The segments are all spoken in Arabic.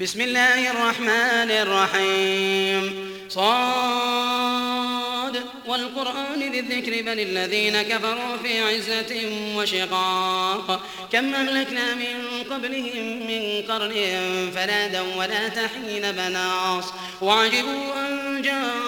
بسم الله الرحمن الرحيم. صاد. والقرآن ذي الذكر بل الذين كفروا في عزة وشقاق. كم أهلكنا من قبلهم من قرن فنادوا ولا تحين بناص. وعجبوا أن جاءهم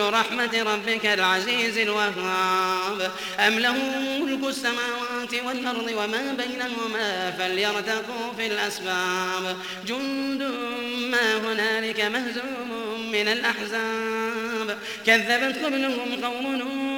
رحمة ربك العزيز الوهاب. أم لهم ملك السماوات والأرض وما بينهما فليرتقوا في الأسباب. جند ما هنالك مهزوم من الأحزاب. كذبت قبلهم قوم نوح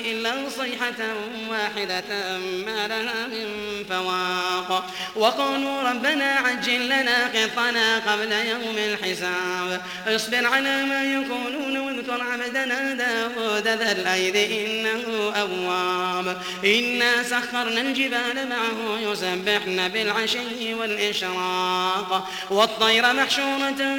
إلا صيحة واحدة ما لها من فواق. وقالوا ربنا عجل لنا قطنا قبل يوم الحساب. اصبر على ما يقولون واذكر عبدنا داود ذا الأيد إنه أواب. إنا سخرنا الجبال معه يسبحن بالعشي والإشراق. والطير محشورة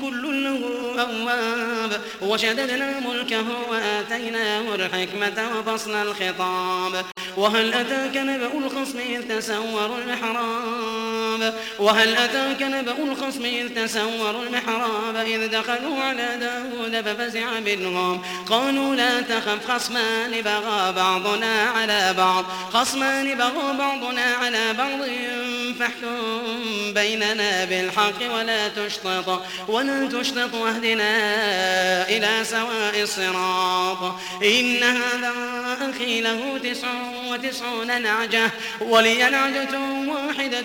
كل له أواب. وشددنا ملكه وآتيناه الحكمة وفصل الخطاب. وهل أتاك نبأ الخصم إذ تسوروا المحراب وهل أتاك نبأ الخصم إذ تسوروا المحراب إذ دخلوا على داود ففزع منهم قالوا لا تخف خصمان بغى بعضنا على بعض. خصمان بغى بعضنا على بعض فاحكم بيننا بالحق ولا تشطط. ولا تشطط واهدنا إلى سواء الصراط. إن هذا أخي له تسع وتسعون نعجة. ولي نعجة واحدة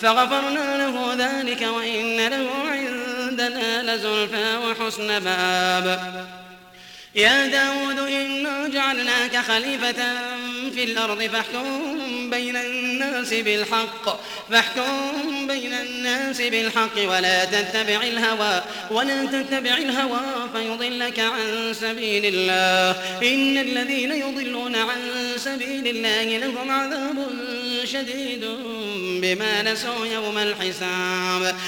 فغفرنا له ذلك وإن له عندنا لزلفى وحسن مآب يا داود إنا جعلناك خليفة في الأرض فاحكم بين بالحق. فاحكم بين الناس بالحق ولا تتبع الهوى ولا تتبع الهوى فيضلك عن سبيل الله. إن الذين يضلون عن سبيل الله لهم عذاب شديد بما نسوا يوم الحساب.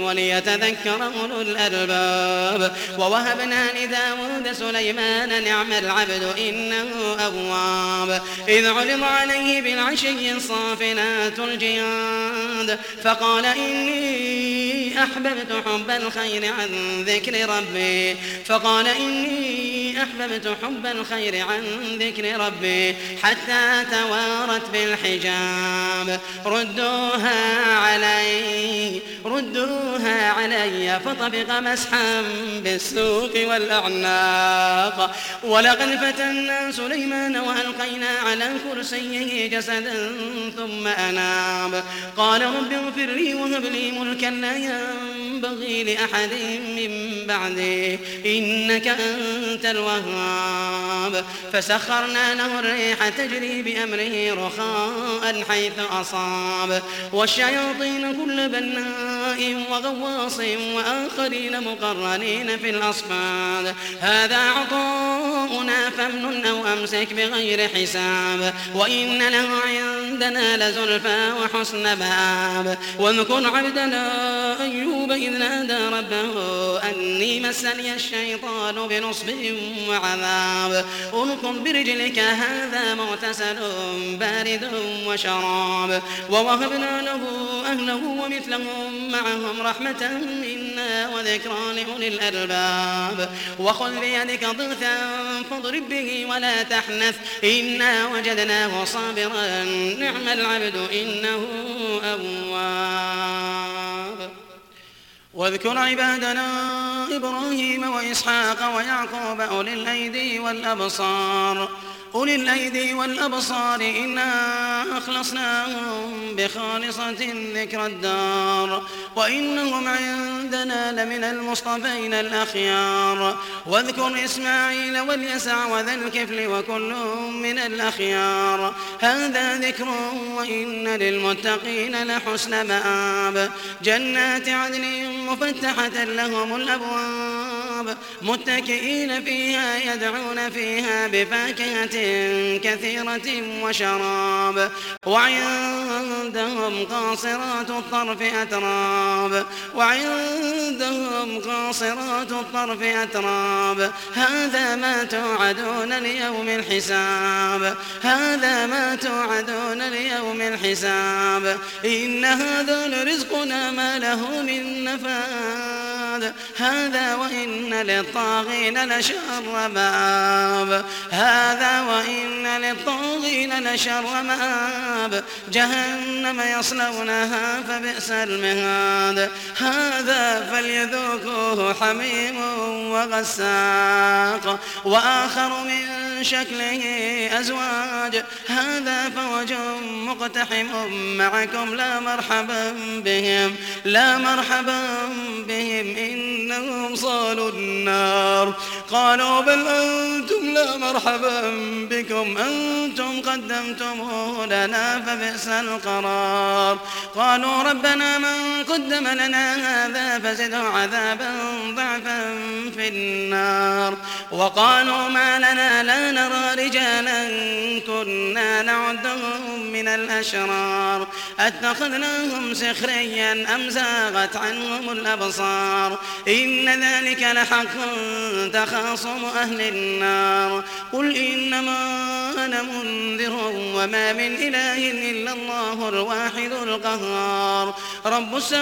وليتذكر أولو الألباب. ووهبنا لداود سليمان نعم العبد إنه أواب إذ علم عليه بالعشي الصافنات الجياد فقال إني أحببت حب الخير عن ذكر ربي. فقال إني أحببت حب الخير عن ذكر ربي. حتى توارت بالحجاب. ردوها علي ردوها علي فطبق مسحا بالسوق والأعناق. ولقد فتنا سليمان وألقينا على كرسيه جسدا ثم أناب. قال رب اغفر لي وهب لي ملكا لا ينبغي لأحد من بعده. إنك أنت الوهاب. فسخرنا له الريح تجري بأمره رخاء حيث أصاب. والشياطين كل وغواص وآخرين مقرنين في الأصفاد. هذا عطاؤنا فامنن أو أمسك بغير حساب. وإن له عندنا لزلفى وحسن مآب واذكر عبدنا أيوب إذ نادى ربه أني مسني الشيطان بنصب وعذاب. اركض برجلك هذا مغتسل بارد وشراب. ووهبنا له أهله ومثلهم معهم رحمة منا وذكرى لأولي الألباب. وخذ بيدك ضغثا فاضرب به ولا تحنث. إنا وجدناه صابرا. نعم العبد إنه أواب. واذكر عبادنا إبراهيم وإسحاق ويعقوب أولي الأيدي والأبصار. أولي الأيدي والأبصار إنا أخلصناهم بخالصة ذكر الدار. وإنهم عندنا لمن المصطفين الأخيار. واذكر إسماعيل واليسع وذا الكفل وكل من الأخيار. هذا ذكر وإن للمتقين لحسن مآب. جنات عدن مفتحة لهم الأبواب. متكئين فيها يدعون فيها بفاكهة كثيرة وشراب. وعندهم قاصرات الطرف أتراب. وعندهم قاصرات الطرف أتراب. هذا ما توعدون ليوم الحساب. هذا ما توعدون ليوم الحساب. إن هذا لرزقنا ما له من نفاد هذا وإن للطاغين لشر مآب هذا وإن للطاغين لشر مآب جهنم يصلونها فبئس المهاد. هذا فليذوقوه حميم وغساق. وآخر من شكله أزواج. هذا فوج مقتحم معكم. لا مرحبا بهم. لا مرحبا بهم إنهم صالوا النار. قالوا بل أنتم لا مرحبا بكم أنتم قدمتموه لنا فبئس القرار. قالوا ربنا من قدم لنا هذا فزده عذابا ضعفا في النار. وقالوا ما لنا لا نرى رجالا كنا نعدهم من الأشرار. أتخذناهم سخريا أم زاغت عنهم الأبصار؟ إن ذلك لحق تخاصم أهل النار. قل إنما أنا منذر وما من إله إلا الله الواحد القهار. رب السماوات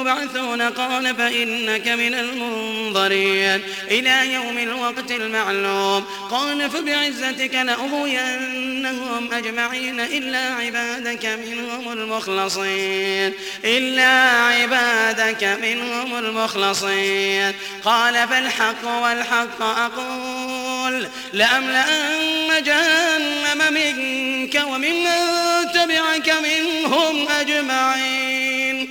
يبعثون قال فإنك من المنظرين إلى يوم الوقت المعلوم قال فبعزتك لأغوينهم أجمعين إلا عبادك منهم المخلصين إلا عبادك منهم المخلصين قال فالحق والحق أقول لأملأن جهنم منك وممن تبعك منهم أجمعين